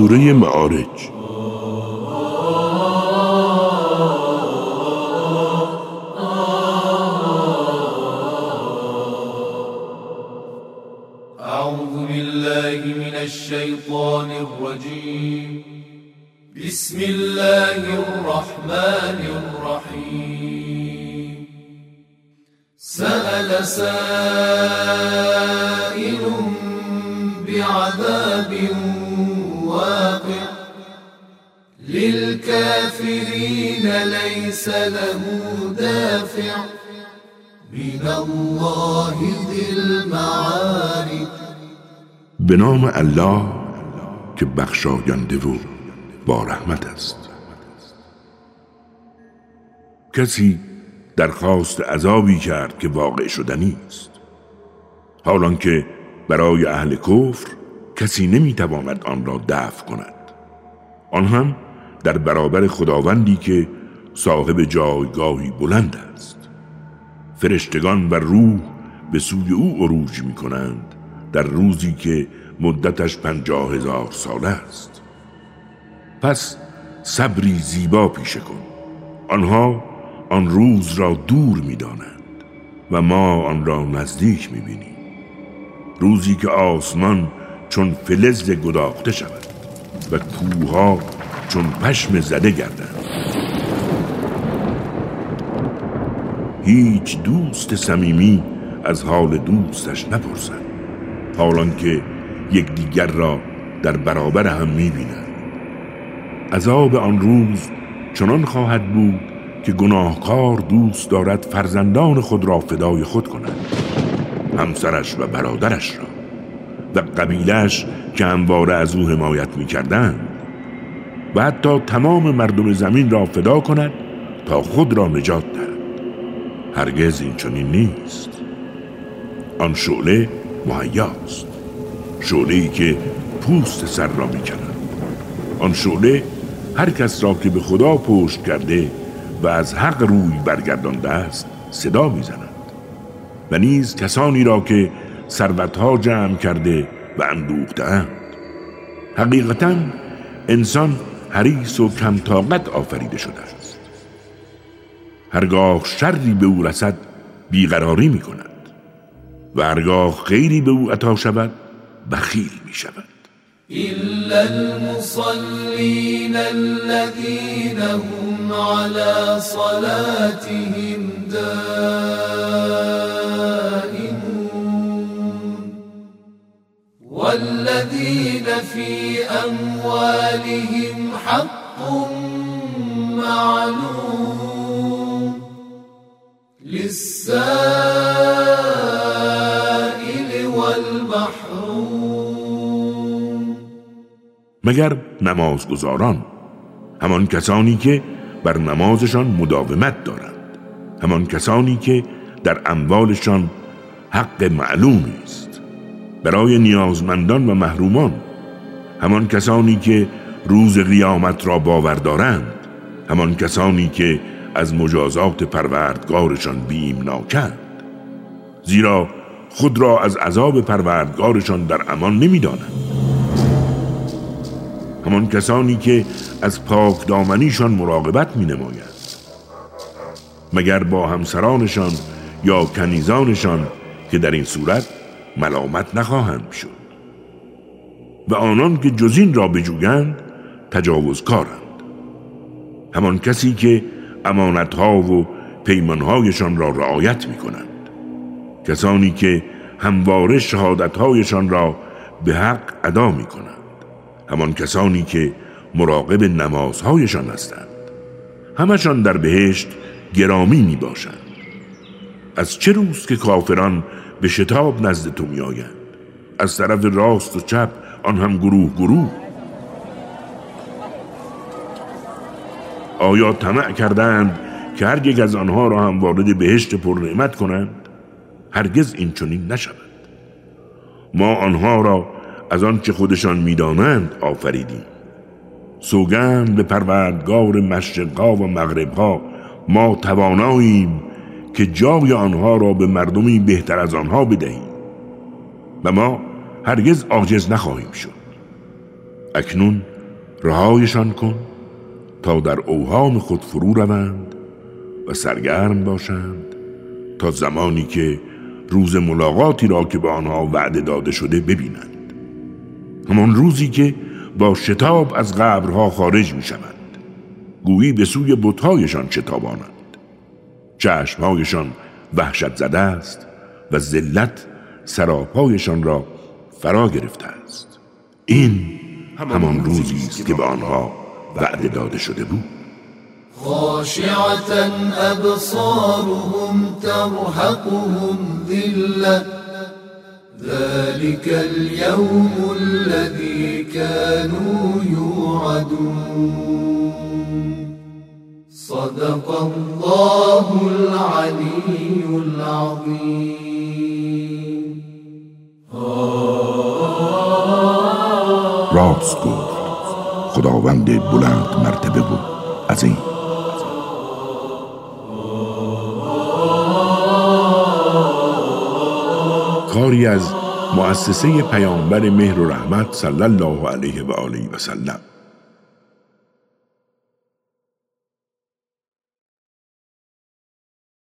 سوره معارج. أعوذ بالله من الشيطان الرجيم. بسم الله الرحمن الرحيم. سأل سائل بعذاب واقع للكافرين ليس له دافع من الله ذي المعارف. به نام الله که بخشاینده و با رحمت است. کسی درخواست عذابی کرد که واقع شدنی است. حالان که برای اهل کفر کسی نمی‌تواند آن را دفع کند. آن هم در برابر خداوندی که صاحب جایگاهی بلند است. فرشتگان و روح به سوی او عروج می کنند در روزی که مدتش پنجاه هزار سال است. پس صبری زیبا پیشه کن. آنها آن روز را دور می دانند و ما آن را نزدیک می بینیم روزی که آسمان چون فلز گداخته شود و کوها چون پشم زده گردند. هیچ دوست صمیمی از حال دوستش نپرسند حالان که یکدیگر را در برابر هم می‌بینند عذاب آن روز چنان خواهد بود که گناهکار دوست دارد فرزندان خود را فدای خود کند همسرش و برادرش را. و قبیلش که همواره از او حمایت می‌کردند و حتی تمام مردم زمین را فدا کند تا خود را نجات دهد. هرگز این چنین نیست. آن شعله مهیاست شعله ای که پوست سر را می‌کند. آن شعله هر کس را که به خدا پشت کرده و از حق روی برگردانده است صدا می‌زند. و نیز کسانی را که ثروتها جمع کرده و اندوختهاند حقیقتا انسان حریص و کم طاقت آفریده شده است. هرگاه شری به او رسد بیقراری می کند و هرگاه خیری به او عطا شود بخیل می شود إلا الذين هم على صلاتهم دائمون والذين في أموالهم حق معلوم للسائل والمحروم. مگر نمازگزاران همان کسانی که بر نمازشان مداومت دارند همان کسانی که در اموالشان حق معلومی است. برای نیازمندان و محرومان. همان کسانی که روز قیامت را باور دارند همان کسانی که از مجازات پروردگارشان بیمناکند زیرا خود را از عذاب پروردگارشان در امان نمی‌دانند. همان کسانی که از پاک دامنیشان مراقبت می نماید. مگر با همسرانشان یا کنیزانشان که در این صورت ملامت نخواهند شد. و آنان که جزین را بجویند تجاوزکارند. همان کسی که امانتها و پیمانهایشان را رعایت می کنند کسانی که همواره شهادتهایشان را به حق ادا می کنند همان کسانی که مراقب نمازهایشان هستند. همشان در بهشت گرامی می باشند از چه روز که کافران به شتاب نزد تو می آیند از طرف راست و چپ آن هم گروه گروه. آیا طمع کردند که هر یک از آنها را هم وارد بهشت پر نعمت کنند؟ هرگز این چنین نشود. ما آنها را از آنچه خودشان می‌دانند آفریدیم. سوگند به پروردگار مشرقا و مغربها ما تواناییم که جای آنها را به مردمی بهتر از آنها بدهیم. و ما هرگز عاجز نخواهیم شد. اکنون رهایشان کن تا در اوهام خود فرو روند و سرگرم باشند تا زمانی که روز ملاقاتی را که به آنها وعده داده شده ببینند. همان روزی که با شتاب از قبرها خارج می شوند گویی به سوی بتهایشان شتابانند. چشمهایشان وحشت زده است و ذلت سراپایشان را فرا گرفته است. این همان روزی است که به آنها وعده داده شده بود. خاشعة أبصارهم ترهقهم ذلة. ذلك اليوم الذي كانوا يوعدون. صدق الله العلي العظيم. راست گفت. خداوند بلند مرتبه بود. از این. کاری از مؤسسه پیامبر مهر و رحمت صلی الله علیه و آله و سلم.